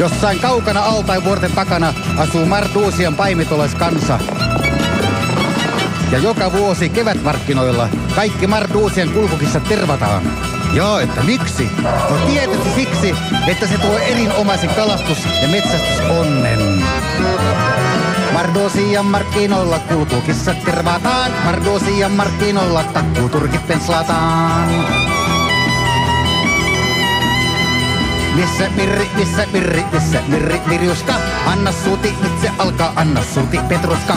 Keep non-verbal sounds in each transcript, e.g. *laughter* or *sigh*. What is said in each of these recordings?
Jossain kaukana altain vuorten takana asuu Marduusian paimitolaiskansa. Ja joka vuosi kevätmarkkinoilla kaikki Marduusian kulkukissa tervataan. Joo, että miksi? No tietysti siksi, että se tuo erinomaisen kalastus- ja metsästysonnen. Mardosian markkinoilla kulkukissat tervataan. Mardosian markkinoilla takkuturkit penslataan. Missä Mirri, missä Mirri, missä Mirri, Mirjuska? Anna suuti, nyt se alkaa, anna suuti, Petruska.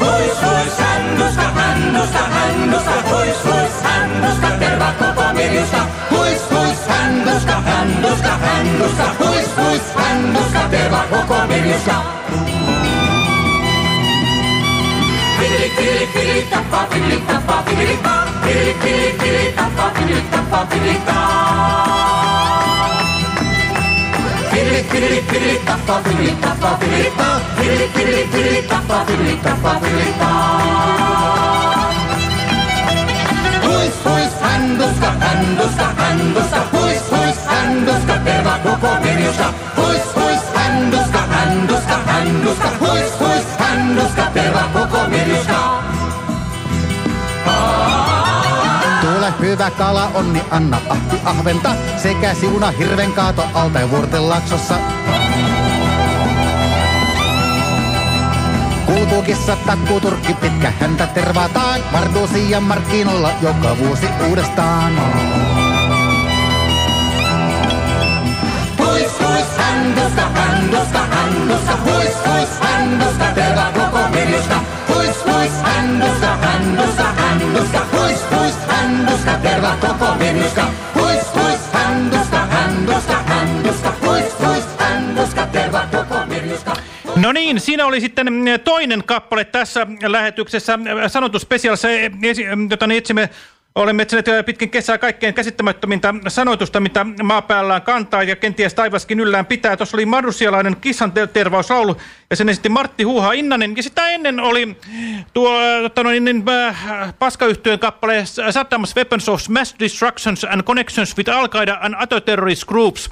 Huis, huis, hännuska, hännuska, hännuska, huis, huis, hännuska, terva koko Mirjuska. Huis, huis, hännuska, hännuska, hännuska, huis, huis, hännuska, terva koko Mirjuska. Handuska, Handuska, Handuska, Handuska, koko. Tule hyvä kala onni, anna ahti ahventa sekä siuna hirven kaato alta ja vuorten laksossa. Kulkukissa takkuturkki pitkä häntä tervataan Mardusian markkinoilla joka vuosi uudestaan. Huis, huis, koko Mirjuska. Huis, huis, huis, huis, koko Mirjuska. Huis, huis, huis, huis, koko Mirjuska. No niin, siinä oli sitten mm, toinen kappale tässä lähetyksessä, sanottu special, esi- mm, jota etsimme Olemme etsineet pitkin kesää kaikkein käsittämättömintä sanoitusta, mitä maapäällään kantaa ja kenties taivaskin yllään pitää. Tuossa oli marusialainen kissan ter tervauslaulu ja sen esitti Martti Huuha Innanen. Ja sitä ennen oli tuo tota noin, niin, äh, paskayhtyön kappale Saddam's Weapons of Mass Destructions and Connections with Al-Qaeda and Other Terrorist Groups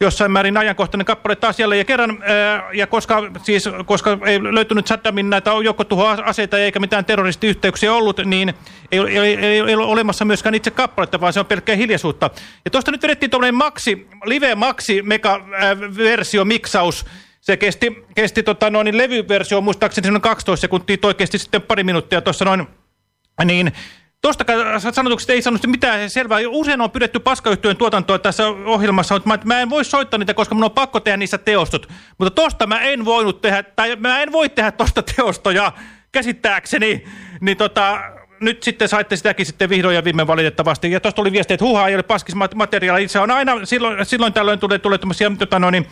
jossain määrin ajankohtainen kappale taas jälleen ja kerran, ää, ja koska, siis, koska ei löytynyt Saddamin näitä joukkotuhoaseita eikä mitään terroristiyhteyksiä ollut, niin ei, ei, ei, ei ole olemassa myöskään itse kappaletta, vaan se on pelkkää hiljaisuutta. Ja tuosta nyt vedettiin tuollainen maxi, live maxi mega ää, versio miksaus, se kesti, kesti tota, noin, levyversio muistaakseni noin 12 sekuntia, toi kesti sitten pari minuuttia tuossa noin, niin Tuosta sanotuksesta ei sanonut mitään selvää. Usein on pyydetty paskayhtyön tuotantoa tässä ohjelmassa, mutta mä, mä en voi soittaa niitä, koska mun on pakko tehdä niissä teostot. Mutta tosta mä en voinut tehdä, tai mä en voi tehdä tosta *laughs* teostoja käsittääkseni. Niin tota, nyt sitten saitte sitäkin sitten vihdoin ja viime valitettavasti. Ja tuosta oli viesti, että huuhaa ei ole paskis materiaalia. Se on aina, silloin, silloin tällöin tulee, tulee tämmöisiä, tota noin,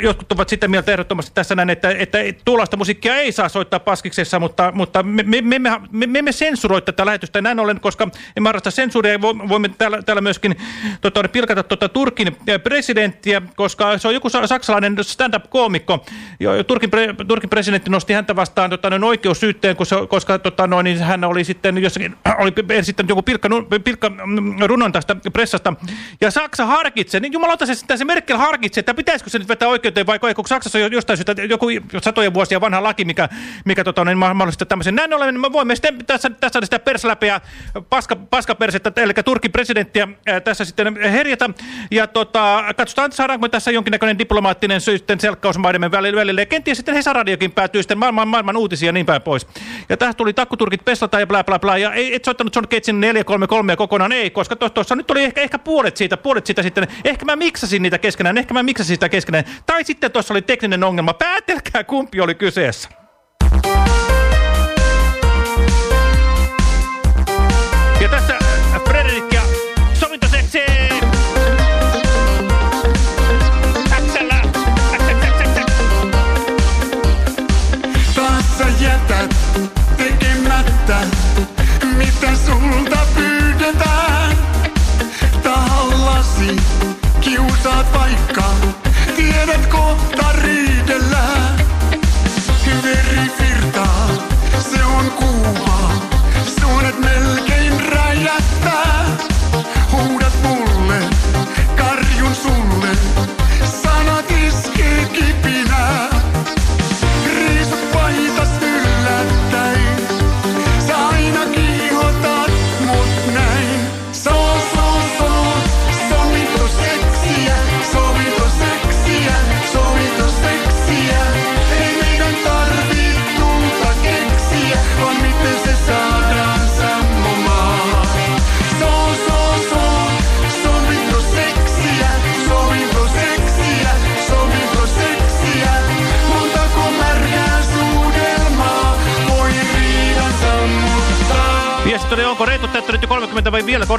Jotkut ovat sitä mieltä ehdottomasti tässä näin, että, että tuollaista musiikkia ei saa soittaa paskiksessa, mutta, mutta me, me, me, me, me emme sensuroi tätä lähetystä näin ollen, koska emme harrasta sensuuria. Voimme täällä, täällä myöskin tota, pilkata tota, Turkin presidenttiä, koska se on joku saksalainen stand-up-koomikko. Turkin, pre, Turkin presidentti nosti häntä vastaan tota, noin oikeussyytteen, koska, koska tota, noin, niin hän oli sitten jossakin, *clears throat* oli esittänyt joku pilkka, pilkka runon tästä pressasta. Ja Saksa harkitsee, niin jumalauta se, se Merkel harkitsee, että pitäisikö se nyt vetää oikeuteen vai kun Saksassa on jostain syystä joku satoja vuosia vanha laki, mikä, mikä tota, niin mahdollistaa tämmöisen. Näin ollen niin me voimme sitten tässä, tässä sitä persläpeä paska, paskapersettä, eli Turkin presidenttiä ää, tässä sitten herjata. Ja tota, katsotaan, saadaanko me tässä jonkinnäköinen diplomaattinen sitten selkkaus maidemme välillä. välillä. Ja kenties sitten Hesaradiokin päätyy sitten maailman, maailman uutisia ja niin päin pois. Ja tästä tuli takkuturkit peslata ja bla bla bla. Ja ei, et soittanut John Cagein 433 kokonaan, ei, koska tuossa nyt tuli ehkä, ehkä puolet siitä, puolet siitä sitten. Ehkä mä miksasin niitä keskenään, ehkä mä miksasin sitä keskenään. Tai sitten tuossa oli tekninen ongelma. Päätelkää, kumpi oli kyseessä.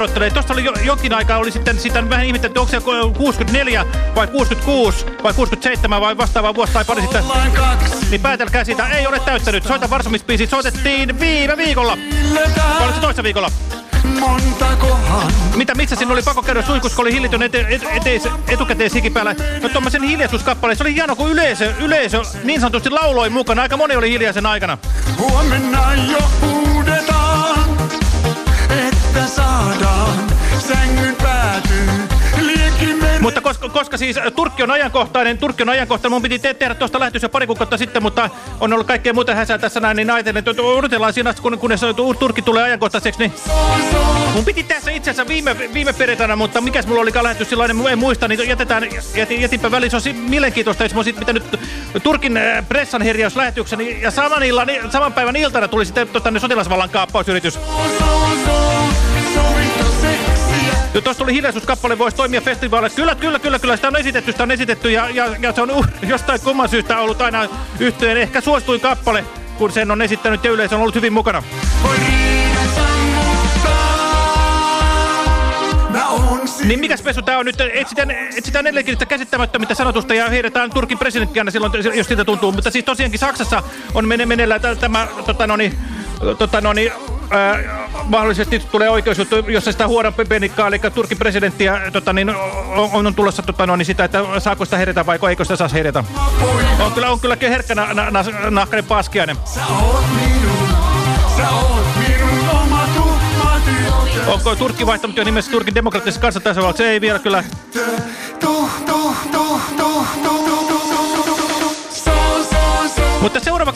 30 vai vielä korottelee. Tuosta oli jo, jokin aikaa, oli sitten sitä vähän ihmetelty, onko se 64 vai 66 vai 67 vai vastaava vuosi tai pari sitten. Niin päätelkää siitä, ei ole täyttänyt. Soita varsomispiisi, soitettiin viime viikolla. Vai oliko se toista viikolla? Montakohan Mitä, missä siinä oli pakko käydä suihkussa, kun oli hillitön ete, et, eteis, etukäteen sikipäällä? No tuommoisen hiljaisuuskappaleen. Se oli hieno, kun yleisö, yleisö niin sanotusti lauloi mukana. Aika moni oli hiljaisen aikana. huomenna jo huudetaan, että saadaan sängyn päätyyn. Mutta koska, koska siis Turkki on ajankohtainen, Turkki on ajankohtainen, mun piti te tehdä tuosta lähetys jo pari kuukautta sitten, mutta on ollut kaikkea muuta häsää tässä näin, niin ajattelin, että odotellaan siinä asti, kun, kunnes Turkki tulee ajankohtaiseksi, niin mun piti tässä itse asiassa viime, viime perjantaina, mutta mikäs mulla olikaan lähetys silloin, en muista, niin jätetään, jätin, jätinpä väliin, se on mielenkiintoista, jos mä olisin pitänyt Turkin äh, pressan herjauslähetyksen, ja saman, illan, saman päivän iltana tuli sitten tota, ne sotilasvallan kaappausyritys. Sovittu seksiä. Jo tuossa tuli hiljaisuuskappale, voisi toimia festivaaleissa. Kyllä, kyllä, kyllä, kyllä. Sitä on esitetty, sitä on esitetty ja, ja, ja se on *laughs* jostain kumman syystä ollut aina yhteen ehkä suosituin kappale, kun sen on esittänyt ja yleisö on ollut hyvin mukana. Voi Niin mikäs pesu tää on nyt? Etsitään, etsitään edelleenkin sitä käsittämättömistä sanotusta ja heitetään Turkin presidenttiä aina silloin, jos siltä tuntuu. Mutta siis tosiaankin Saksassa on mene meneillään tä- tämä, tota noni, tota noni, ää, mahdollisesti tulee oikeusjuttu, jossa sitä huoran penikkaa, eli Turkin presidenttiä tota, niin, on, on tulossa tota, no, niin sitä, että saako sitä herätä vai eikö sitä saa herätä? On kyllä, on kyllä herkkä na, na, na, nahkainen paskiainen. Onko Turkki vaihtanut jo nimessä Turkin demokraattisessa kansantasavallaksi? Ei vielä kyllä. Mutta seuraava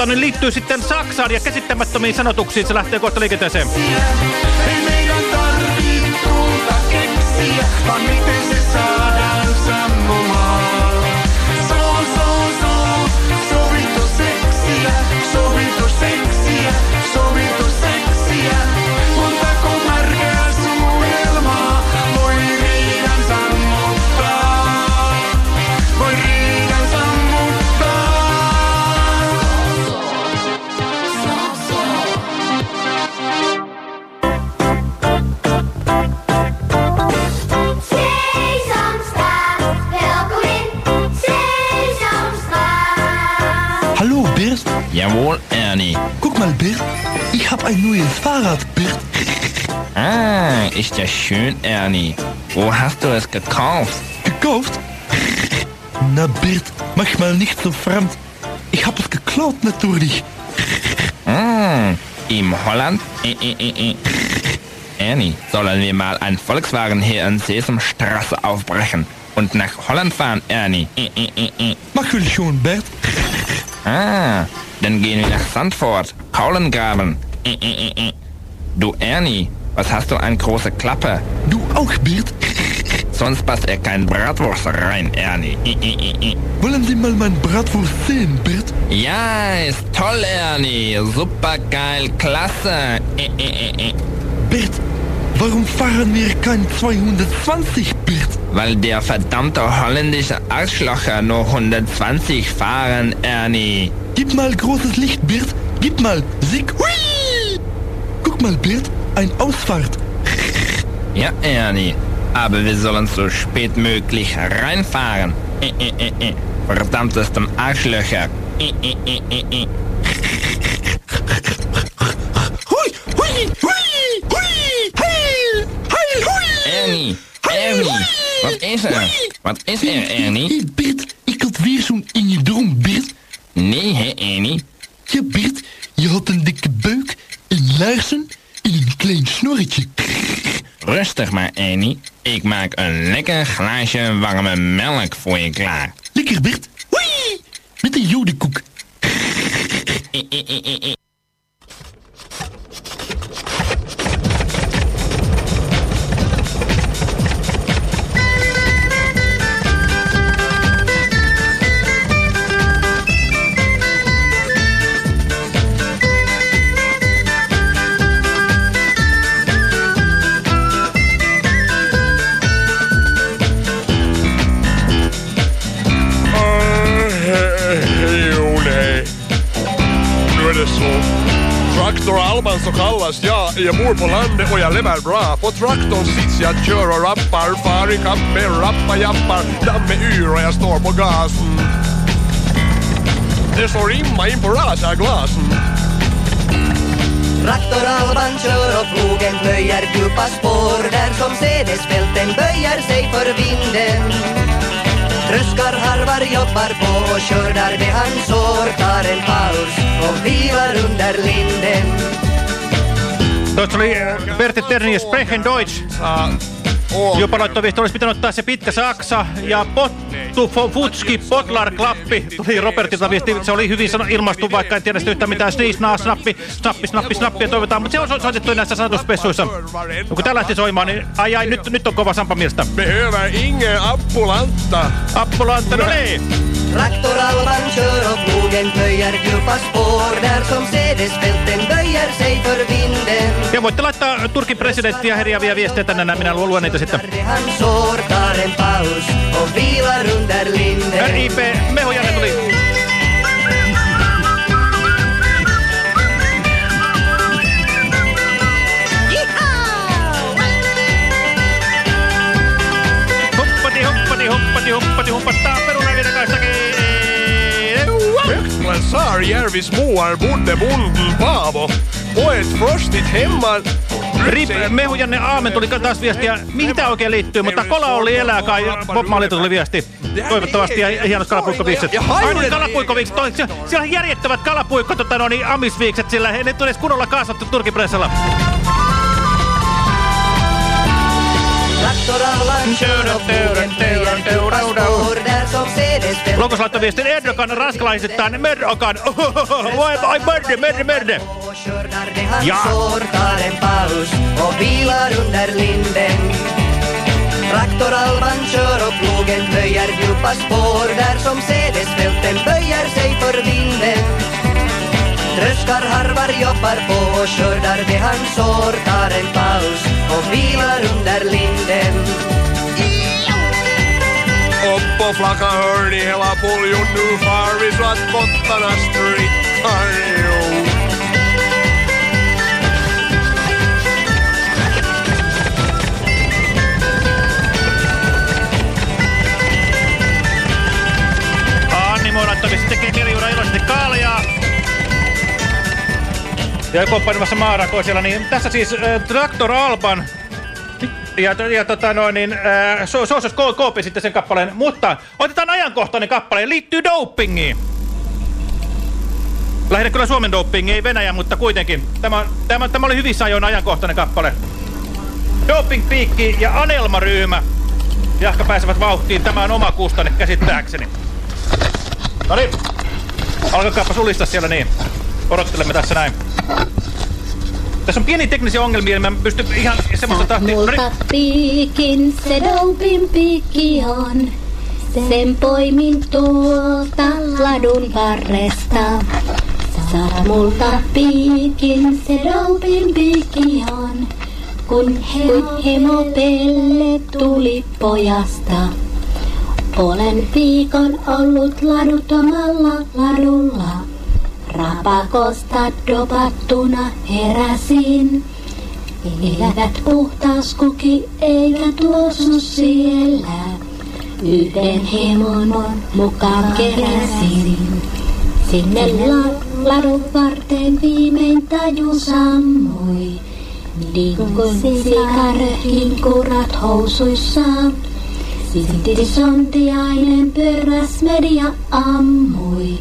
tota, niin liittyy sitten Saksaan ja käsittämättömiin sanotuksiin. Se lähtee kohta liikenteeseen. Ei meidän tarvii tulta keksiä, vaan miten mal Bert, ich habe ein neues Fahrrad, Bert. Ah, ist ja schön, Ernie. Wo hast du es gekauft? Gekauft? Na Bert, mach mal nicht so fremd. Ich habe es geklaut natürlich. Hm, im Holland? Äh, äh, äh. Ernie, sollen wir mal ein Volkswagen hier in Sesamstraße aufbrechen und nach Holland fahren, Ernie? Äh, äh, äh. Mach will schon, Bert. Ah, dann gehen wir nach Sandford, Kaulen graben. Äh, äh, äh. Du, Ernie, was hast du eine große Klappe? Du auch, Bert. Sonst passt er kein Bratwurst rein, Ernie. Wollen Sie mal mein Bratwurst sehen, Bert? Ja, ist toll, Ernie. Super geil, klasse. Bert, warum fahren wir kein 220, Bert? Weil der verdammte holländische Arschlocher nur 120 fahren, Ernie. Gib mal großes Licht, Bert. Gib mal. Sieg. Hui! Guck mal, Bert, ein Ausfahrt. Ja, Ernie. Aber wir sollen so spät möglich reinfahren. Äh, äh, äh. Verdammtesten Arschlöcher. Hui, hui, hui, hui, heil, heil, hui. Ernie, Ernie. Wat is er? Wat is er, Ernie? Hey, Bert, ik had weer zo'n enge droom, Bert. Nee, hè, Ernie? Ja, Bert, je had een dikke buik en laarzen en een klein snorretje. Rustig maar, Ernie. Ik maak een lekker glaasje warme melk voor je klaar. Lekker, Bert. Hui! Met een jodenkoek. *laughs* Traktor Alban så kallas jag. Jag bor på landet och jag lever bra. På traktorn sits jag, kör och rappar. Far i kapp med rappa jappar. är yr och jag står på gasen. Det slår rimma in på Traktor Alban kör och plogen plöjer djupa spår där som sädesfälten böjer sig för vinden. Tröskar harvar jobbar på och skördar det han sår tar en paus och vilar under linden. Tuossa oli äh, Berti Terni ja Sprechen Deutsch. Jopa laittoi viesti, olisi pitänyt ottaa se pitkä saksa ja pottu, futski, potlar, klappi. Tuli Robertilta viesti, se oli hyvin sano, ilmastu, vaikka en tiedä sitä yhtään mitään. Sniis, naas, snappi, snappi, snappi, snappi ja toivotaan. Mutta se on so soitettu näissä sanotuspessuissa. No, kun tää lähti soimaan, niin ai ai, nyt, nyt on kova sampamista. Behöver ingen appulanta. Appulanta, no niin. Traktoralban kör och plogen plöjer djupa spår där som sädesfälten böjer sig för vinden. Ja voitte laittaa Turkin presidenttiä herjäviä viestejä tänne, näin minä luen niitä sitten. Det han sår tar en paus och vilar under linden. RIP, Meho Janne tuli. Huppati, huppati, huppattaa perunaviiden kanssa Högtman Saarjärvis moar bodde bonden Paavo. På ett frostigt hemman... Rip, Mehu Janne Aamen tuli taas viestiä. Mihin tämä oikein liittyy? Mutta Kola oli elää kai. Bob Marley tuli viesti. Toivottavasti ja hienot kalapuikkoviikset. Ai niin, kalapuikkoviikset. Siellä on järjettävät kalapuikko, tota, no, niin, amisviikset, sillä he ne edes kunnolla kasvattu Turkipressalla. Plöjer djupa Lokos laittoi viestin Erdogan ranskalaisittain Merdogan. *laughs* Voi, ai merde, merde, merde. Ja. sår tar en paus och vilar under linden. Kör och plogen böjer djupa spår där som sädesfälten böjer sig för vinden. Tröskar harvar jobbar på och skördar det han sår tar en paus och vilar under linden. Upp på flacka hörn i hela puljon, nu far vi så att bottarna strittar. Jo. Anni viesti tekee Mirjura iloisesti kaljaa. Ja maarakoa siellä, niin tässä siis äh, Traktor Alban ja, ja tota noin, niin, äh, so, koopi sitten sen kappaleen, mutta otetaan ajankohtainen kappale, liittyy dopingiin. Lähinnä kyllä Suomen dopingi, ei Venäjä, mutta kuitenkin. Tämä, tämä, tämä oli hyvissä ajoin ajankohtainen kappale. Doping Piikki ja Anelma-ryhmä. Jahka pääsevät vauhtiin. Tämä on oma kustanne käsittääkseni. No niin. Alkakaapa sulista siellä niin. Odottelemme tässä näin. Tässä on pieni teknisiä ongelmia, niin mä en pysty ihan semmoista tahtia... Niin. Multa piikin se dopin piikki on. Sen poimin tuolta ladun varresta. Saa multa piikin se dopin piikki on. Kun hemo, hemo pelle tuli pojasta. Olen viikon ollut laduttomalla ladulla. Rapakosta dopattuna heräsin. Eivät puhtaus kuki eikä tuosu siellä. Yhden hemon mukaan keräsin. Sinne la ladun varteen viimein taju sammui. Niin kuin sikaröhin kurat housuissaan. Sinti sontiainen pyöräs media ammui.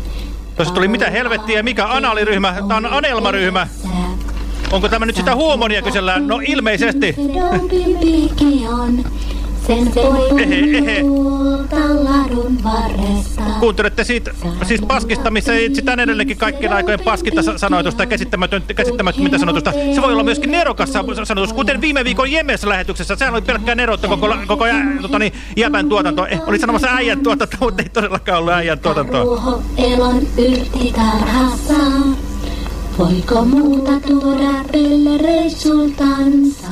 Tuossa tuli mitä helvettiä, mikä analiryhmä? Tämä on Anelma-ryhmä. Onko tämä nyt sitä huumoria kysellään? No ilmeisesti. Sen ladun varresta. Kuuntelette siitä, siis paskista, missä itse tän edelleenkin kaikkien aikojen paskinta sa- sanoitusta ja käsittämätöntä, käsittämätöntä sanotusta. Se voi olla myöskin nerokas sa- sanotus, kuten viime viikon Jemessä lähetyksessä. Sehän oli pelkkää neroutta koko, koko tota niin, jäpän tuotanto. Eh, oli sanomassa äijän tuotanto, *laughs* mutta ei todellakaan ollut äijän tuotantoa. Ruoho elon yrttitarhassa. Voiko muuta tuoda pellereissultansa?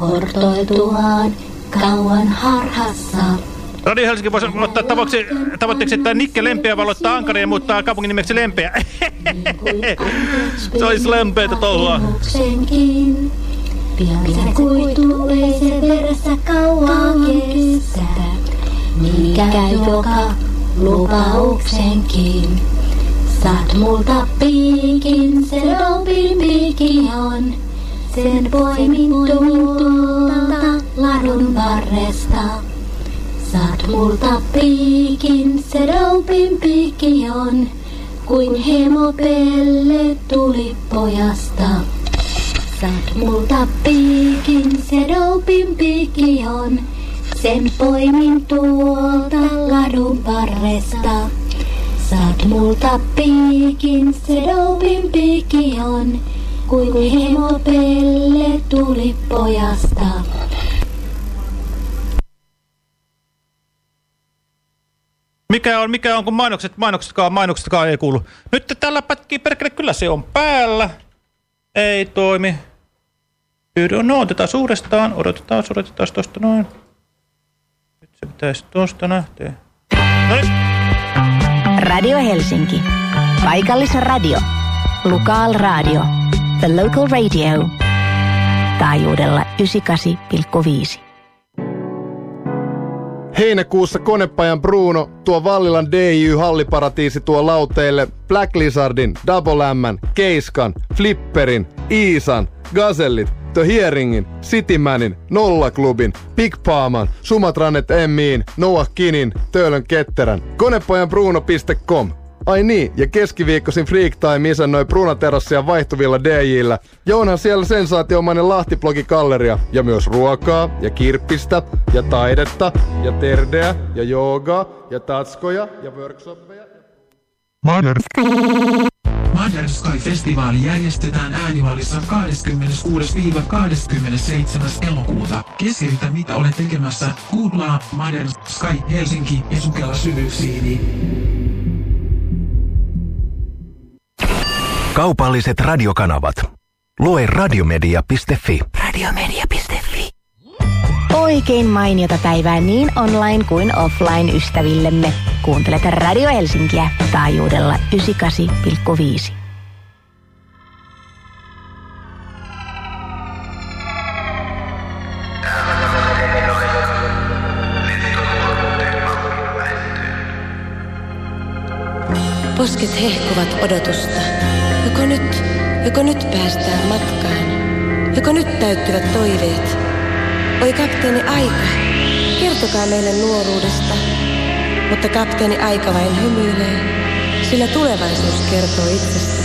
Hortoiltuaan kauan harhassa. Radio Helsinki voisi ottaa tavoitteeksi, tavoitteeksi että Nikke Lempeä valottaa Ankara ja muuttaa kaupungin nimeksi Lempeä. Se olisi lempeätä touhua. Pian se kuituu, ei se veressä kauan kestä. Mikä joka lupauksenkin. Saat multa piikin, se dopin piikki on. Sen poimin tuolta ladun varresta. Saat multa piikin, se dopin piikki on. Kuin hemopelle tuli pojasta. Saat multa piikin, se dopin piikki on. Sen poimin tuolta ladun varresta. Saat multa piikin, se dopin piikki on. Kuin hemopelle tuli pojasta. Mikä on, mikä on, kun mainokset, mainoksetkaan, mainoksetkaan ei kuulu. Nyt tällä pätkii perkele, kyllä se on päällä. Ei toimi. Pyydä, no otetaan uudestaan, odotetaan, odotetaan tosta noin. Nyt se pitäisi tosta lähteä. Noin. Radio Helsinki. Paikallisradio. Lokal radio. The local radio. Taajuudella 98,5. Heinäkuussa konepajan Bruno tuo Vallilan DIY-halliparatiisi tuo lauteille Black Lizardin, Double M, Keiskan, Flipperin, Iisan, Gazellit, The Hearingin, Citymanin, Nollaklubin, Big Paaman, Sumatranet Emmiin, Noah Kinin, Töölön Ketterän. Konepajanbruno.com Ai niin, ja keskiviikkoisin Freak Time isännöi Brunaterassia vaihtuvilla DJillä. Ja onhan siellä sensaatiomainen Lahtiblogi Galleria. Ja myös ruokaa, ja kirppistä, ja taidetta, ja terdeä, ja joogaa, ja tatskoja, ja workshoppeja. Modern. Modern Sky-festivaali järjestetään äänivallissa 26-27. elokuuta. Keskeytä mitä olet tekemässä. Googlaa Modern Sky Helsinki ja sukella syvyyksiini. Kaupalliset radiokanavat. Lue radiomedia.fi. Radiomedia.fi. Oikein mainiota päivää niin online kuin offline ystävillemme. Kuuntelet Radio Helsinkiä taajuudella 98,5. Posket hehkuvat odotusta. Joko nyt, joko nyt päästään matkaan. Joko nyt täyttyvät toiveet. Oi kapteeni aika, kertokaa meille nuoruudesta. Mutta kapteeni aika vain hymyilee, sillä tulevaisuus kertoo itsestään.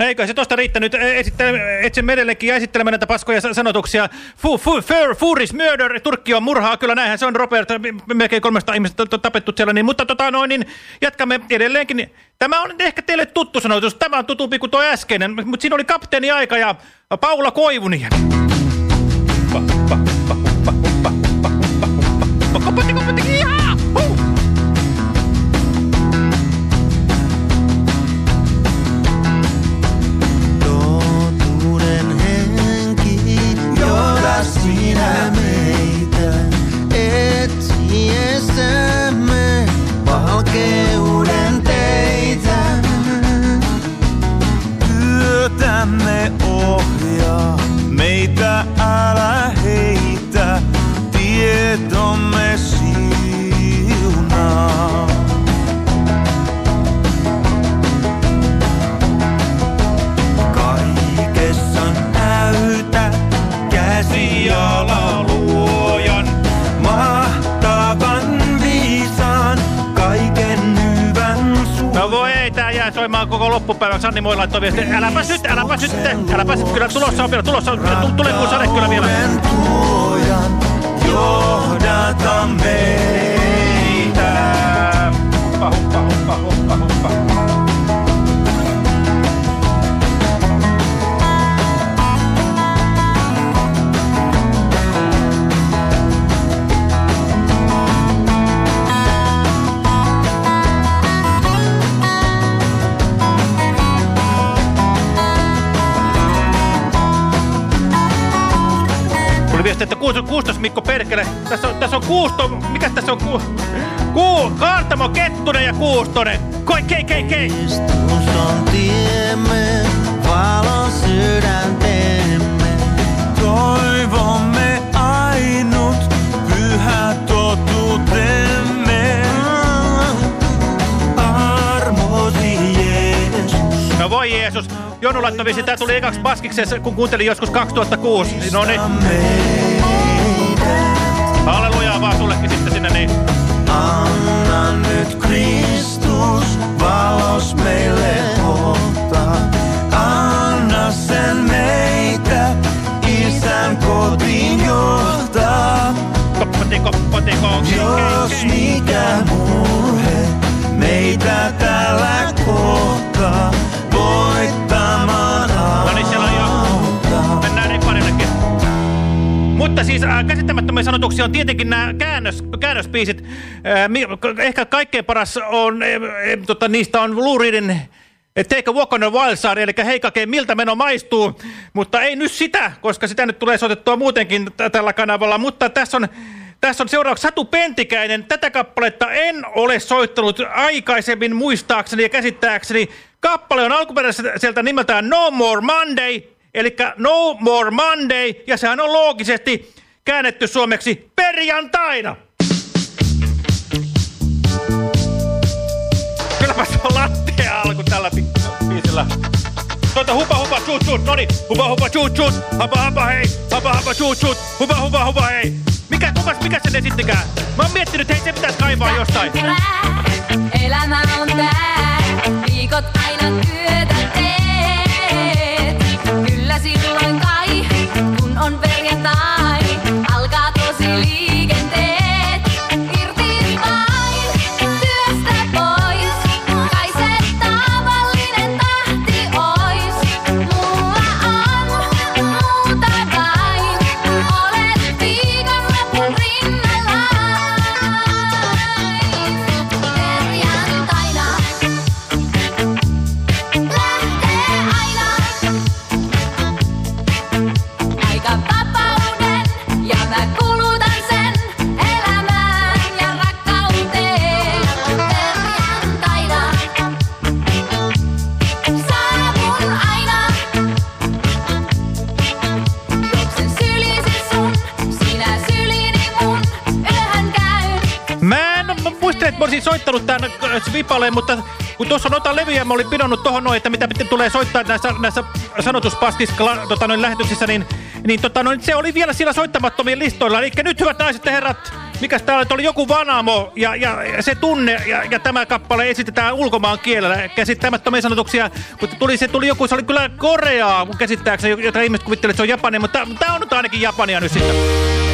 Eikö se tosta riittänyt? Esittele, etsin edelleenkin ja esittelemään näitä paskoja sa- sanotuksia. Fu, fu, fur, furis, murder, Turkki on murhaa. Kyllä näinhän se on, Robert. Melkein 300 ihmistä tapettu siellä. Niin, mutta tota noin, niin jatkamme edelleenkin. Tämä on ehkä teille tuttu sanotus. Tämä on tutumpi kuin tuo äskeinen. Mutta siinä oli kapteeni aika ja Paula Koivuniemi. Sanni Moi laittoi viesti. Äläpäs nyt, äläpäs nyt, äläpäs nyt. Kyllä tulossa on vielä, tulossa on, tu- tulee Kuusto, mikä tässä on? Ku, ku, Kaartamo Kettunen ja Kuustonen. Koi, kei, kei, kei. Kristus on tiemme, valon sydänteemme. Toivomme ainut pyhä totuutemme. Armosi Jeesus. No voi Jeesus. Jonu laittoi viisi, tää tuli ekaksi paskikseen, kun kuuntelin joskus 2006. No niin. Sullekin sitten sinne niin. Anna nyt Kristus valos meille ottaa. Anna sen meitä isän kotiin johtaa. Koppati, koppati. Jos mikä murhe meitä tällä kohtaa voittamaan Mutta siis äh, käsittämättömiä sanotuksia on tietenkin nämä käännös, käännöspiisit. Äh, ehkä kaikkein paras on, äh, äh, tota, niistä on Lou Reedin äh, Take a Walk on the Wild Side, eli heikake, miltä meno maistuu. Mutta ei nyt sitä, koska sitä nyt tulee soitettua muutenkin tällä kanavalla. Mutta tässä on, tässä on seuraavaksi Satu Pentikäinen. Tätä kappaletta en ole soittanut aikaisemmin muistaakseni ja käsittääkseni. Kappale on alkuperäiseltä nimeltään No More Monday, eli No More Monday, ja sehän on loogisesti käännetty suomeksi perjantaina. Kylläpä se on lattea alku tällä biisillä. Soita hupa hupa chuut chuut, noni. Hupa hupa chuut chuut, hapa hapa hei. Hapa hapa chuut chuut, hupa hupa hupa hei. Mikä, kukas, mikä sen esittikään? Mä oon miettinyt, hei se pitäisi kaivaa jostain. Elämä vipaleen, mutta kun tuossa noita levyjä mä olin pidonnut tohon noin, että mitä tulee soittaa näissä, näissä sanotuspaskissa tota, noin lähetyksissä, niin, niin tota, noin, se oli vielä siellä soittamattomien listoilla. Eli nyt hyvät naiset ja herrat, mikäs täällä oli joku vanamo ja, ja, ja se tunne ja, ja tämä kappale esitetään ulkomaan kielellä. Käsittämättömiä sanotuksia, mutta tuli, se tuli joku, se oli kyllä koreaa käsittääkseni, jota ihmiset kuvittelivat, että se on japania, mutta tämä on nyt ainakin japania nyt sitten.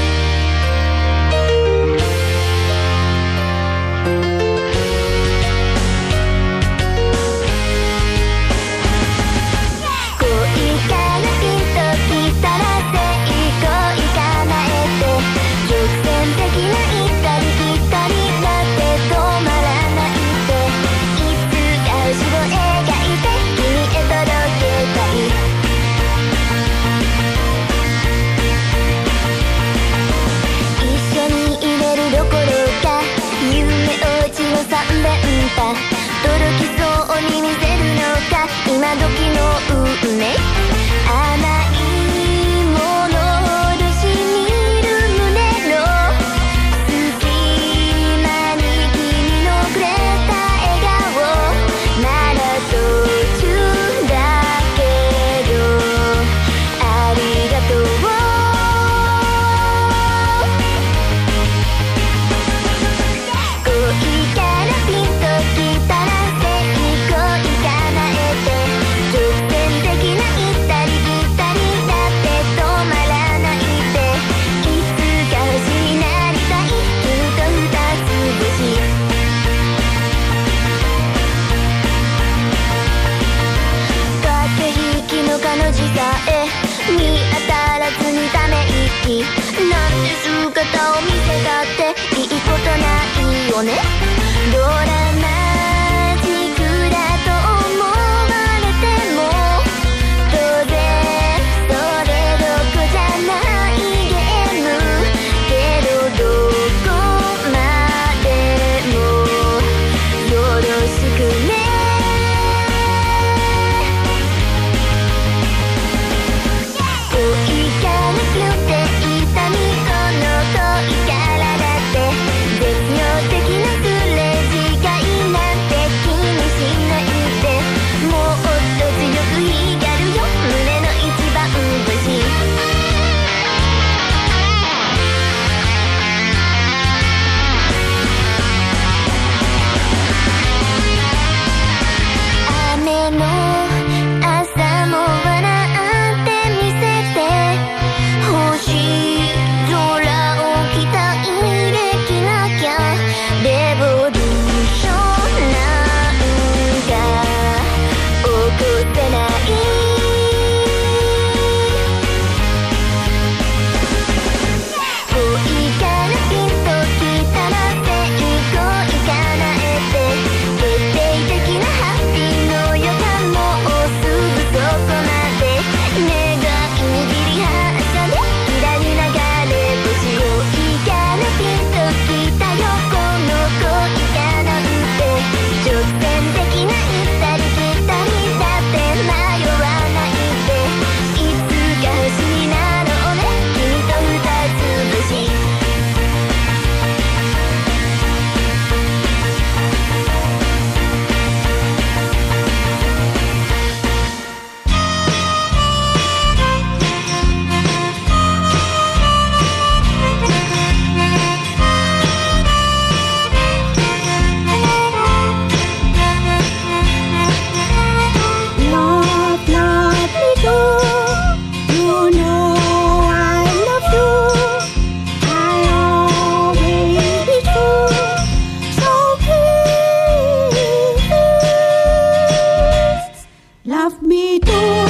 Oh.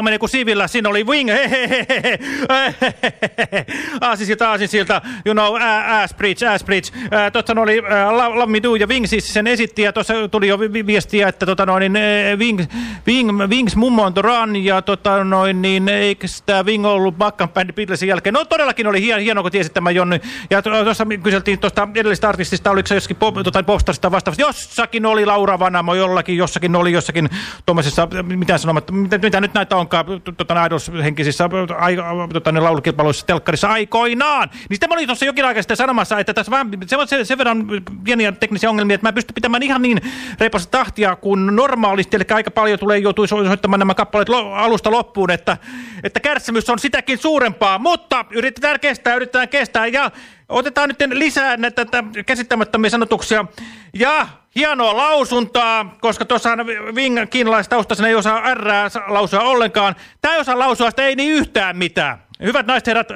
matka menee kuin sivillä. Siinä oli wing, hehehehe. aasin siltä, you know, ass bridge, ass bridge. Tuossa oli Lammi Do ja Wings siis sen esitti ja tuossa tuli jo viestiä, että tota noin, niin, Wings, Wing, Wings mummo on run ja tota noin, niin eikö tämä Wing ollut Bakkan bändi Beatlesin jälkeen? No todellakin oli hieno, hieno kun tiesit tämän Jonny, Ja tuossa kyseltiin tuosta edellisestä artistista, oliko se jossakin pop, tota, popstarista vastaavasti. Jossakin oli Laura Vanamo, jollakin, jossakin oli jossakin tuommoisessa, mitä sanomatta, mitä, mitä nyt näitä on, jonka tuota, aidoshenkisissä tuota, laulukilpailuissa telkkarissa aikoinaan. Niin sitten mä olin tuossa jokin aika sitten sanomassa, että tässä vähän, se on sen, sen verran pieniä teknisiä ongelmia, että mä pystyn pitämään ihan niin reipasta tahtia kuin normaalisti, eli aika paljon tulee joutuisi soittamaan nämä kappaleet lo, alusta loppuun, että, että kärsimys on sitäkin suurempaa, mutta yritetään kestää, yritetään kestää. Ja otetaan nyt lisää näitä käsittämättömiä sanotuksia. Ja hienoa lausuntaa, koska tuossa Ving kiinalaistaustaisena ei osaa R lausua ollenkaan. Tämä ei osaa lausua sitä ei niin yhtään mitään. Hyvät naiset herrat,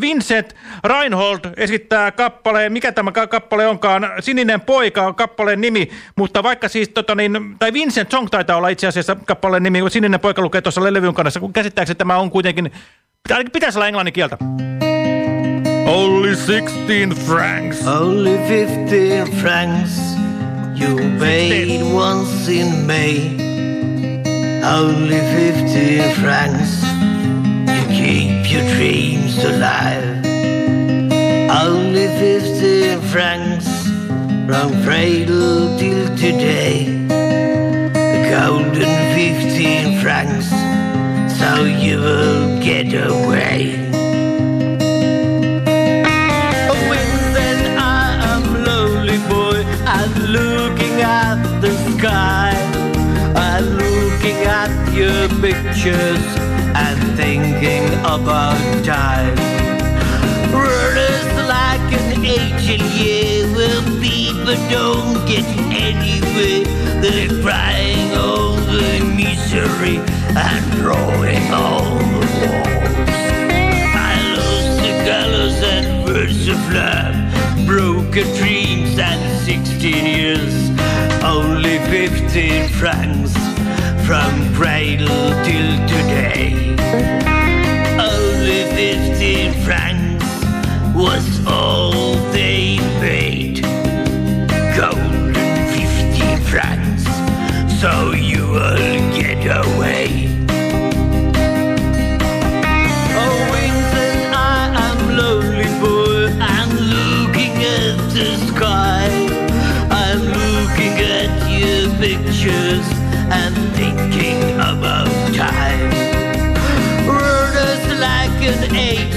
Vincent Reinhold esittää kappaleen, mikä tämä ka- kappale onkaan, Sininen poika on kappaleen nimi, mutta vaikka siis, tota niin, tai Vincent Song taitaa olla itse asiassa kappaleen nimi, Sininen poika lukee tuossa levyn kannassa, kun käsittääkseni tämä on kuitenkin, ainakin pitäisi olla englannin kieltä. Only 16 francs. Only 15 francs you paid once in May. Only 15 francs to keep your dreams alive. Only 15 francs from cradle till today. The golden 15 francs so you will get away. Pictures and thinking about time. Is like an ancient year where people don't get anywhere. They're crying over misery and drawing on the walls. I lost the colors and words of love, broken dreams and 16 years, only 15 francs from cradle till today. Only 15 francs was all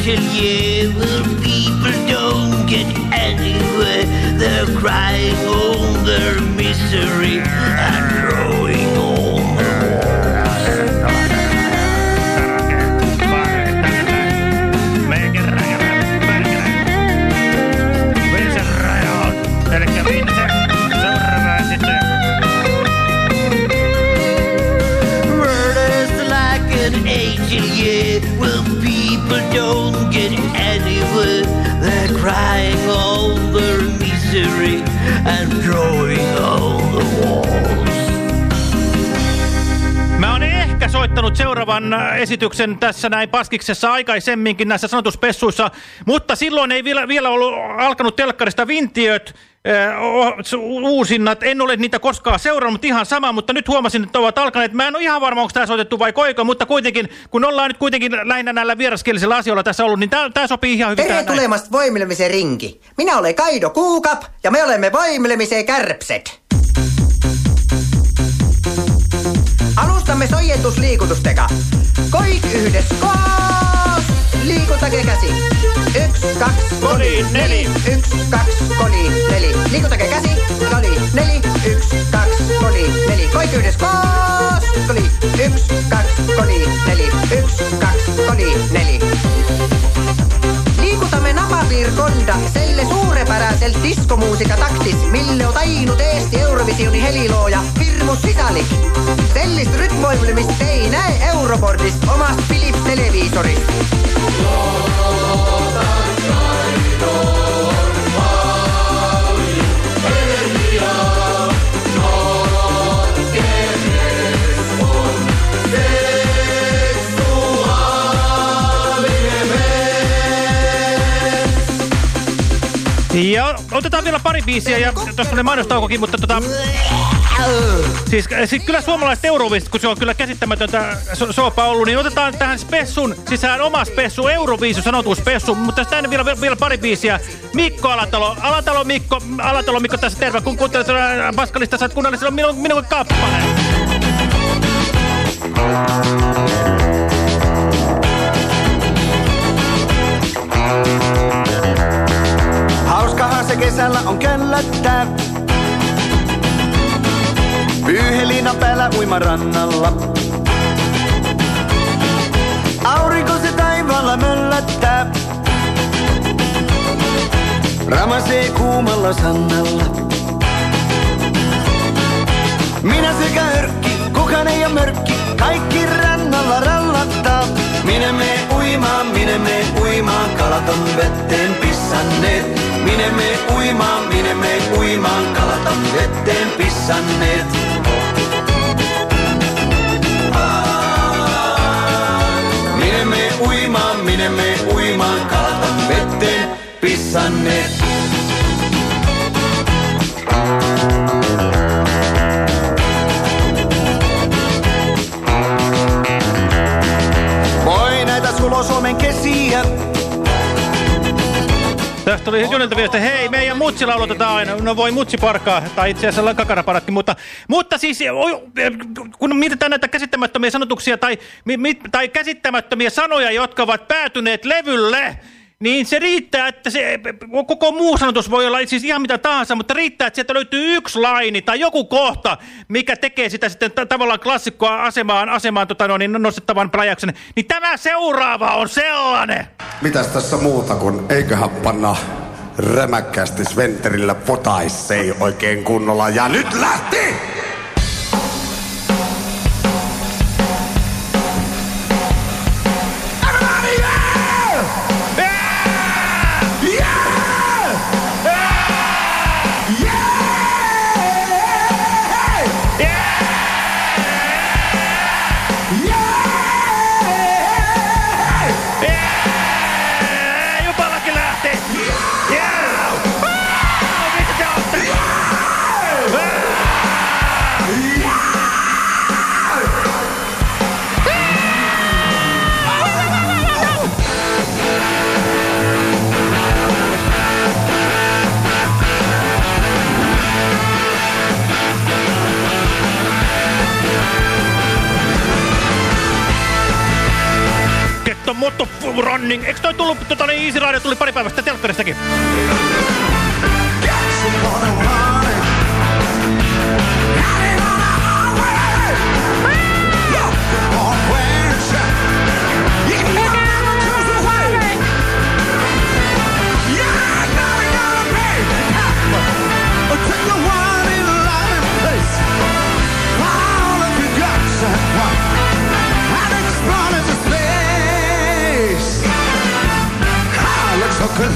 ancient year where people don't get anywhere. They're crying all their misery and esityksen tässä näin paskiksessa aikaisemminkin näissä sanotuspessuissa, mutta silloin ei vielä, vielä ollut alkanut telkkarista vintiöt, s- uusinnat. En ole niitä koskaan seurannut ihan sama, mutta nyt huomasin, että ovat alkaneet. Mä en ole ihan varma, onko tämä soitettu vai koiko, mutta kuitenkin, kun ollaan nyt kuitenkin lähinnä näillä vieraskielisillä asioilla tässä ollut, niin tämä sopii ihan hyvin. Terve tähän näin. tulemasta Voimilemisen rinki. Minä olen Kaido Kuukap ja me olemme Voimilemisen kärpset. Alustamme soijentusliikutusteka. Koik yhdes koos! Liikutage käsi. Yksi, kaksi, koli, neli. Yksi, kaksi, koli, neli. Liikutage käsi. Koli, neli. Yksi, kaksi, koli, neli. Koik yhdes koos! Koli, yksi, kaksi, koli, neli. Yksi, kaksi, koli, neli. Liikutamme napapiirkonda selle suurepäräselt diskomuusika taktis, mille on tainud Eesti Eurovisioni helilooja Hirmus Sisalik. Sellist rütmoimulemist te ei näe Europordist omast Philips televiisorist. Ja otetaan vielä pari biisiä ja tuossa oli mainostaukokin, mutta tota... Siis, siis kyllä suomalaiset Euroviisit, kun se on kyllä käsittämätöntä so soopaa ollut, niin otetaan tähän spessun sisään oma spessu, Euroviisu sanotu spessu, mutta tästä ennen vielä, vielä pari biisiä. Mikko Alatalo, Alatalo Mikko, Alatalo Mikko tässä terve, kun kuuntelet äh, Paskalista, saat kuunnella silloin minun, minun kappale. Se kesällä on källättää. Pyyheliina päällä uimarannalla. Aurinko se taivaalla möllättää. ramasee kuumalla sannalla. Minä sekä hörkki, kukanen ja mörkki, kaikki rannalla rallattaa. Minä me uimaan, minä me uimaan, kalat on vetteen pissanneet. Minä me uimaan, minä me uimaan, kalat on vetteen pissanneet. Minä me uimaan, minä me uimaan, kalat on vetteen pissanneet. Voi näitä kesiä. Tästä oli Junilta viesti, hei, meidän mutsi laulotetaan aina. No voi mutsi parkaa, tai itse asiassa kakaraparatkin, mutta, mutta siis kun mietitään näitä käsittämättömiä sanotuksia tai, mi, tai käsittämättömiä sanoja, jotka ovat päätyneet levylle, niin se riittää, että se koko muu sanotus voi olla siis ihan mitä tahansa, mutta riittää, että sieltä löytyy yksi laini tai joku kohta, mikä tekee sitä sitten tavallaan klassikkoa asemaan, asemaan tota no, niin nostettavan pläjäyksen. Niin tämä seuraava on sellainen. Mitäs tässä muuta kuin eiköhän panna rämäkkästi Sventerillä potaissei oikein kunnolla. Ja nyt lähti! Ketto Moto Running. Eikö toi tullut, tota niin Easy Radio tuli pari päivästä telkkaristakin?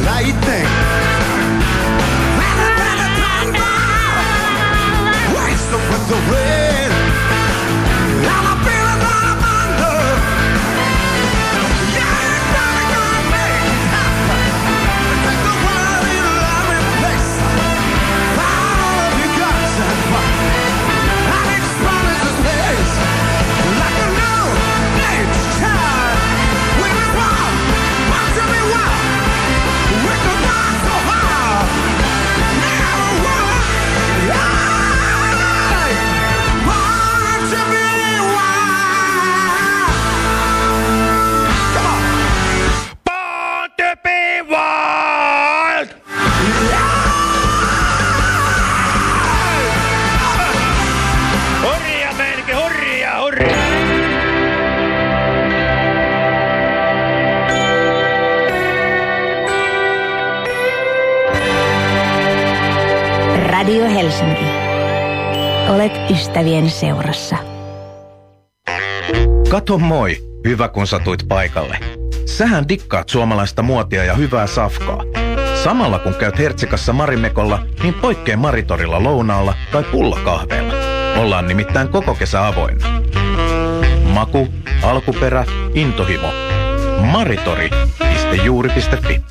light ystävien seurassa. Kato moi, hyvä kun satuit paikalle. Sähän dikkaat suomalaista muotia ja hyvää safkaa. Samalla kun käyt Hertsikassa Marimekolla, niin poikkea Maritorilla lounaalla tai pullakahveella. Ollaan nimittäin koko kesä avoinna. Maku, alkuperä, intohimo. Maritori.juuri.fi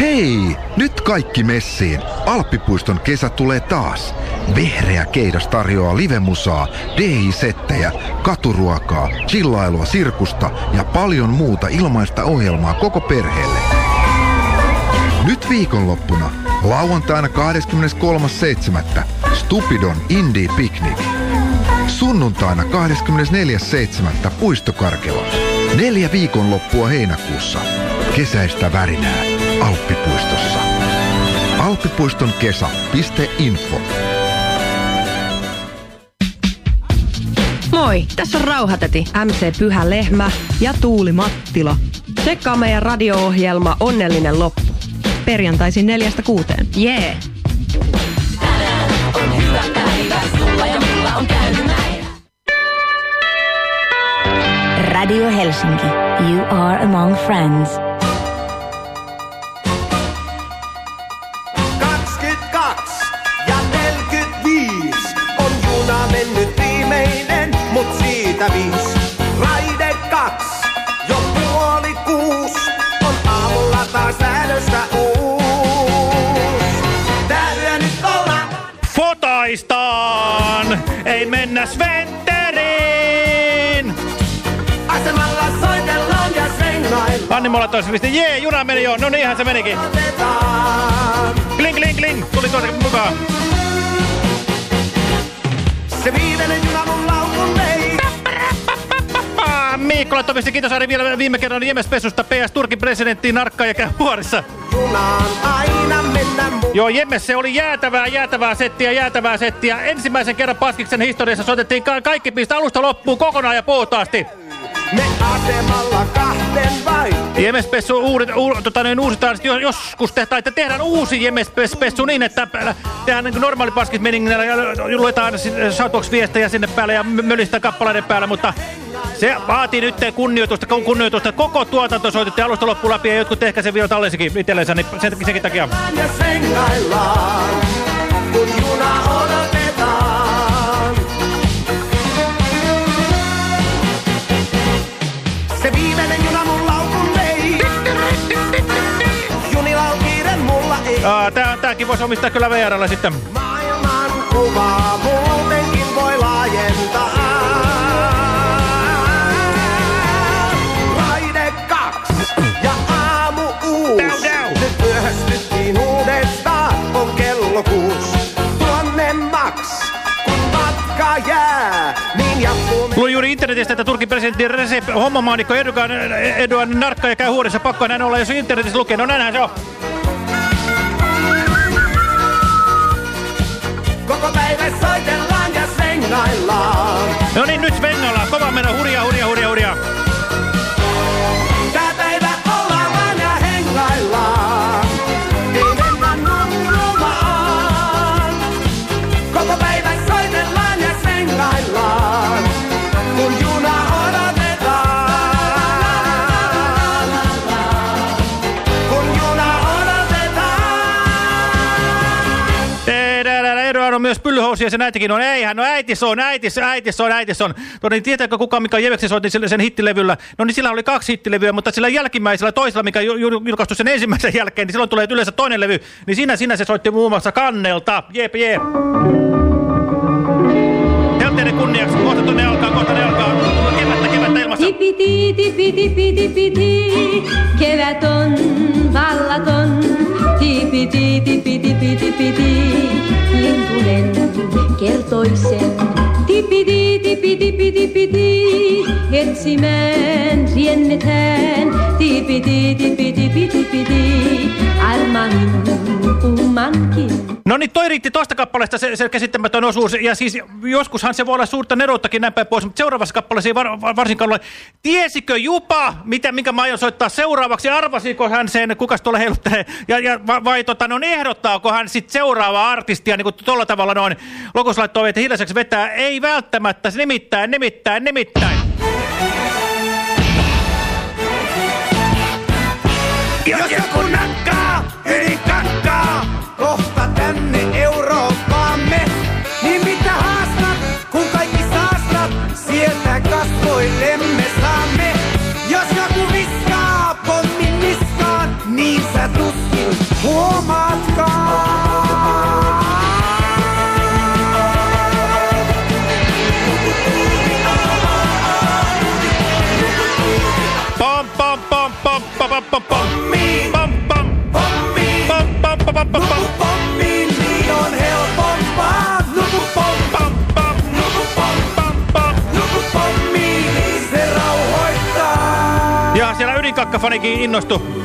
Hei! Nyt kaikki messiin. Alppipuiston kesä tulee taas. Vehreä keidas tarjoaa livemusaa, DJ-settejä, katuruokaa, chillailua, sirkusta ja paljon muuta ilmaista ohjelmaa koko perheelle. Nyt viikonloppuna, lauantaina 23.7. Stupidon Indie Picnic. Sunnuntaina 24.7. Puistokarkelo. Neljä viikonloppua heinäkuussa. Kesäistä värinää Alppipuistossa. Alppipuiston kesä.info. Moi, tässä on Rauhatäti, MC Pyhä Lehmä ja Tuuli Mattila. Tsekkaa meidän radio-ohjelma Onnellinen loppu. Perjantaisin neljästä kuuteen. Jee! On hyvä päivä, sulla ja mulla on käynyt näin. Radio Helsinki. You are among friends. Viis. Raide 2 jo puoli kuus on aamulla taas säädöstä uus. Tää yö nyt ollaan Fotaistaan! Ei mennä Svetteriin! asemalla soitellaan ja sengaillaan. Anni Mola toisi viesti, jee, juna meni jo. No niinhän se menikin. Kling, kling, kling. Tuli tuossa mukaan. Se viimeinen juna mun Miikko laittoi viesti, kiitos Ari vielä viime kerran Jemes-pesusta. PS Turkin presidentti narkkaa ja käy vuorissa. Joo, Jemes, se oli jäätävää, jäätävää settiä, jäätävää settiä. Ensimmäisen kerran Paskiksen historiassa soitettiin ka kaikki pistä alusta loppuun kokonaan ja puhtaasti. Me asemalla kahden vai. Jemespessu uudet, u, tota, niin, uusitaan sit jo- joskus te, tai te tehdään uusi Jemespessu niin, että tehdään niin normaali paskis meningillä ja luetaan Shoutbox-viestejä sinne päälle ja mö- mölistä kappaleiden päällä, mutta se vaatii nyt kunnioitusta, kun- kunnioitusta. Koko tuotanto soitettiin alusta loppuun läpi ja jotkut ehkä sen vielä tallesikin itsellensä, niin sen, senkin takia. Ja sengaillaan, kun juna odotetaan. Tää, tääkin voisi omistaa kyllä VRllä sitten. Maailman kuvaa muutenkin voi laajentaa. Raide kaks ja aamu uus. Nyt myöhästyttiin uudestaan, on kello kuus. Tuonne maks, kun matka jää, niin jatkuu Luin juuri internetistä, että Turkin presidentti Recep hommomaanikko Erdogan, Erdogan narkkaa ja käy huudessa. Pakko näin olla, jos internetissä lukee. No näinhän se on. No niin, nyt Svengaillaan. Kova meno, hurjaa, hurjaa, hurjaa, hurjaa. Pyllyhousia, se äitikin on. Eihän, no äitis on, äitis, äitis on, äitis on. No niin, tietääkö kuka, mikä Jeveksi soitti sen hittilevyllä? No niin, sillä oli kaksi hittilevyä, mutta sillä jälkimmäisellä toisella, mikä ju- ju- julkaistu sen ensimmäisen jälkeen, niin silloin tulee yleensä toinen levy. Niin siinä, siinä se soitti muun muassa kannelta. Jep, jep. Helteiden kunniaksi, kohta tonne alkaa, kohta ne alkaa. Kevättä, kevättä ilmassa. Tipiti, tipi, tipi, tipiti, kevät on vallaton. Tipiti, tipi, tipi, tipiti, sen, kertoi sen. Tipidi, tipidi, tipidi, tipidi, etsimen, rienneten. Tipidi, tipidi, tipidi, tipidi, almanin. No niin, toi riitti tosta kappaleesta se, se käsittämätön osuus. Ja siis joskushan se voi olla suurta nerouttakin näin päin pois, mutta seuraavassa kappaleessa ei var, var, varsinkaan ole. Tiesikö Jupa, mitä, minkä mä aion soittaa seuraavaksi? Arvasiko hän sen, kukas tuolla heiluttelee? Ja, ja vai, vai tota, no, ehdottaako hän sitten seuraavaa artistia niin kuin tuolla tavalla noin Lokus laittoi, että hiljaiseksi vetää? Ei välttämättä, nimittäin, nimittäin, nimittäin. Jos joku nakkaa, yli kakkaa, ydinkakkafanikin innostui.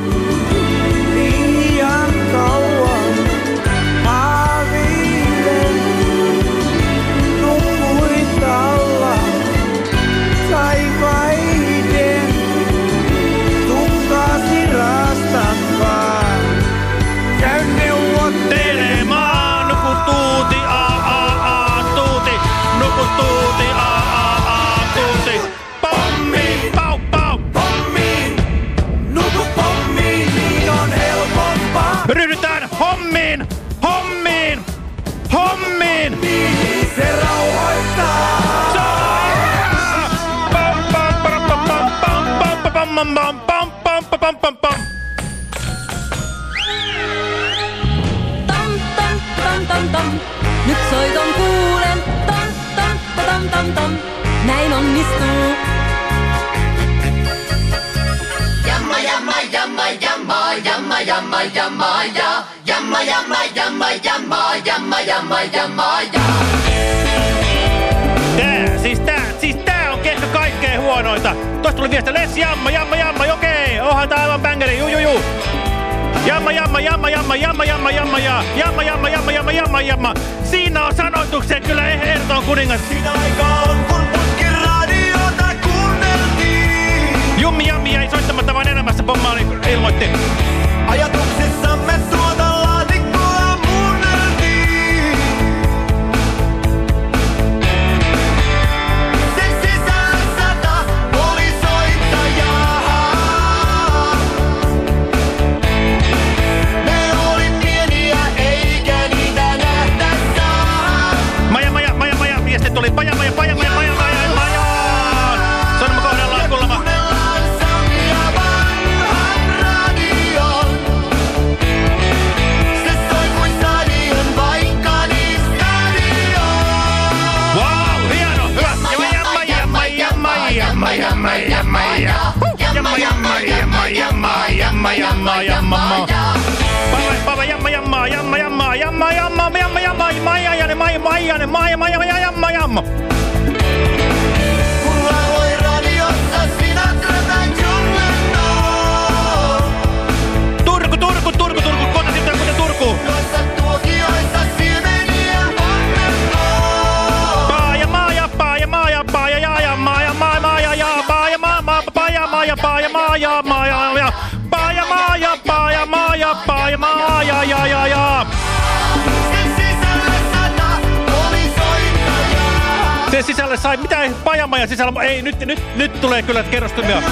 Sisälle sai, mitä pajamaja sisällä, ei nyt, nyt, nyt tulee kyllä kerrostumia.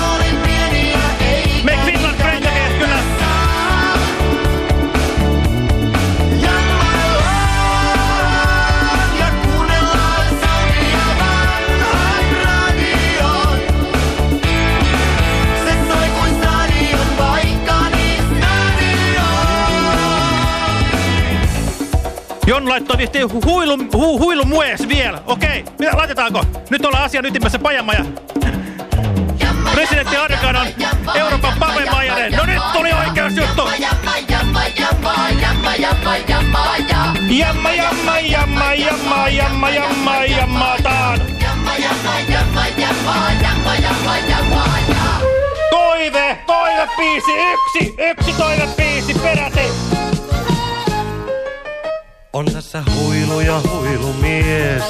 Jon laittoi vihti huilun, hu, huilu mues vielä. Okei, okay. laitetaanko? Nyt ollaan asian ytimessä pajamaja. Presidentti Erdogan on Euroopan pavemajainen. No nyt tuli oikeusjuttu! Jamma, jamma, jamma, jamma, jamma, jamma, jammataan. Toive, jamma, yksi, yksi jamma, peräti. On tässä huilu ja huilumies.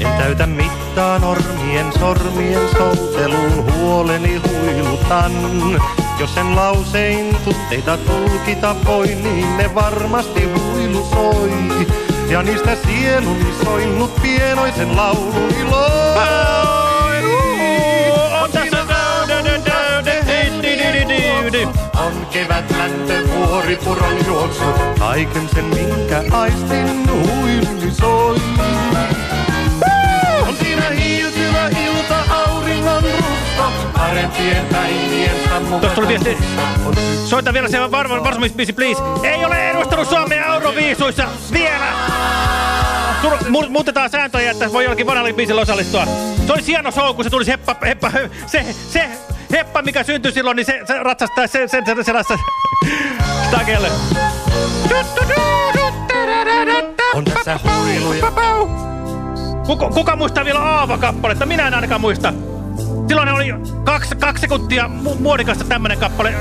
En täytä mittaa normien sormien souteluun huoleni huilutan. Jos en lausein tutteita tulkita voi, niin ne varmasti huilu soi. Ja niistä sieluni soinnut pienoisen lauluni loi. On kevät läntö vuori puron juoksu, kaiken sen minkä aistin huiluni soi. On siinä hiiltyvä ilta, auringon rusko, parempien päivien. Tuosta tuli viesti. Soita vielä se varma, varsomisbiisi, please. Ei ole edustanut Suomea Euroviisuissa vielä. Mu muutetaan sääntöjä, että voi jollakin vanhalle biisille osallistua. Se olisi hieno show, kun se tulisi heppa, heppa, se, se heppa, mikä syntyi silloin, niin se, se ratsastaa sen, sen, sen selässä stakelle. On tässä huiluja. Kuka, kuka muistaa vielä Aava-kappaletta? Minä en ainakaan muista. Silloin oli kaksi, kaksi sekuntia mu muodikasta tämmönen kappale.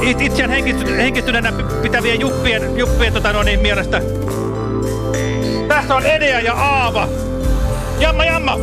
It, itseään henkisty, henkistyneenä pitävien juppien, juppien tota no niin, mielestä. Tässä on Edea ja Aava. Jamma, jamma!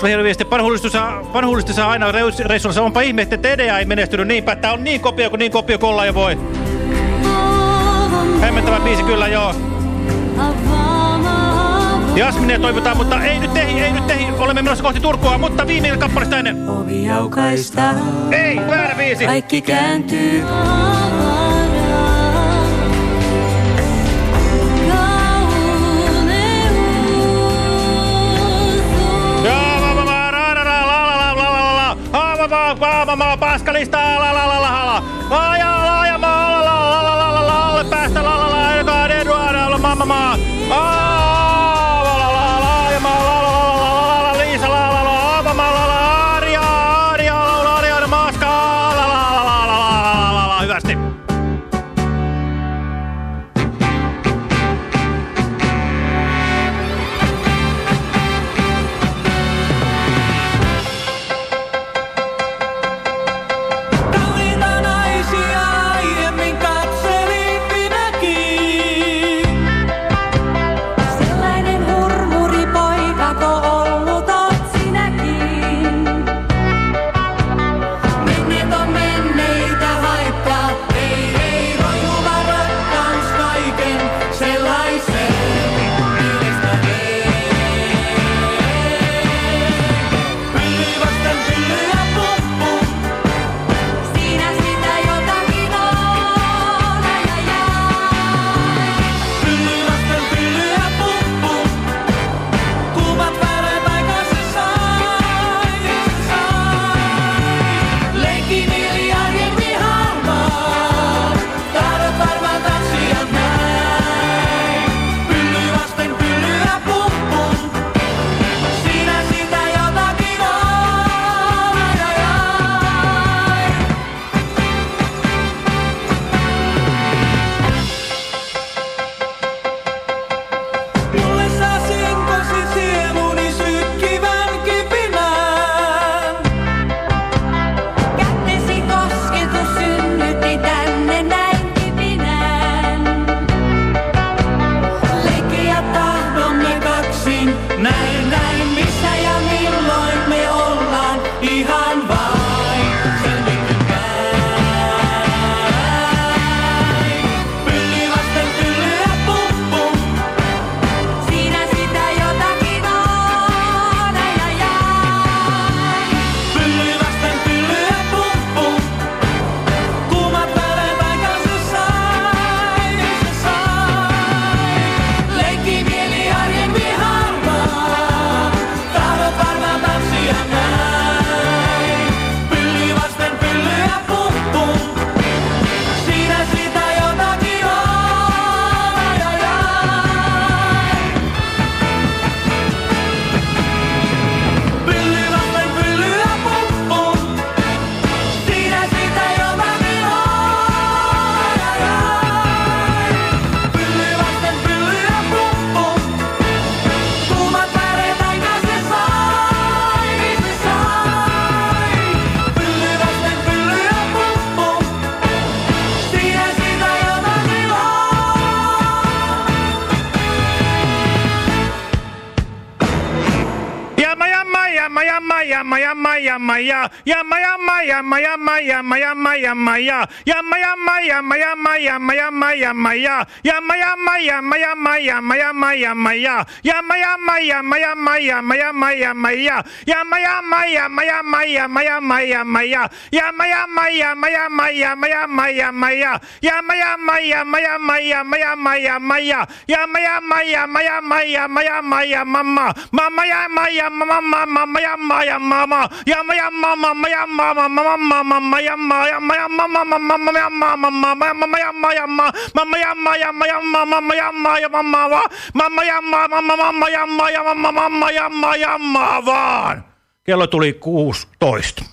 Tuosta hieno viesti. Vanhullista saa aina reis- reissulla. Onpa ihme, että Tedea ei menestynyt niinpä. Tää on niin kopio kuin niin kopio kuin ollaan jo voi. Hämmentävä biisi kyllä joo. Jasminia toivotaan, mutta ei nyt tehi, ei nyt tehi. Olemme menossa kohti Turkua, mutta viimeinen kappaleesta ennen. Ovi aukaista. Ei, väärä biisi. Kaikki kääntyy. Paskalista, la la la la la Laaja, yeah, yeah, my yamma yamma yamma yamma yamma ya yamma yamma yamma yamma yamma yamma yamma ya yamma yamma yamma yamma yamma yamma yamma ya yamma yamma yamma yamma yamma yamma yamma ya yamma yamma yamma yamma yamma yamma yamma ya yamma yamma yamma yamma yamma yamma yamma ya yamma yamma yamma yamma yamma yamma yamma ya yamma yamma yamma yamma yamma yamma yamma mama mama yamma yamma mama mama yamma yamma mama ya yamma mama yamma mama mamma, mamma, jamma, jamma, jamma, mamma, mamma, jamma, mamma, mamma, jamma, jamma, mamma, jamma, jamma, jamma, mamma, jamma, ja mamma, va. Mamma, jamma, mamma, mamma, jamma, ja mamma, mamma, jamma, jamma, vaan. Kello tuli 16.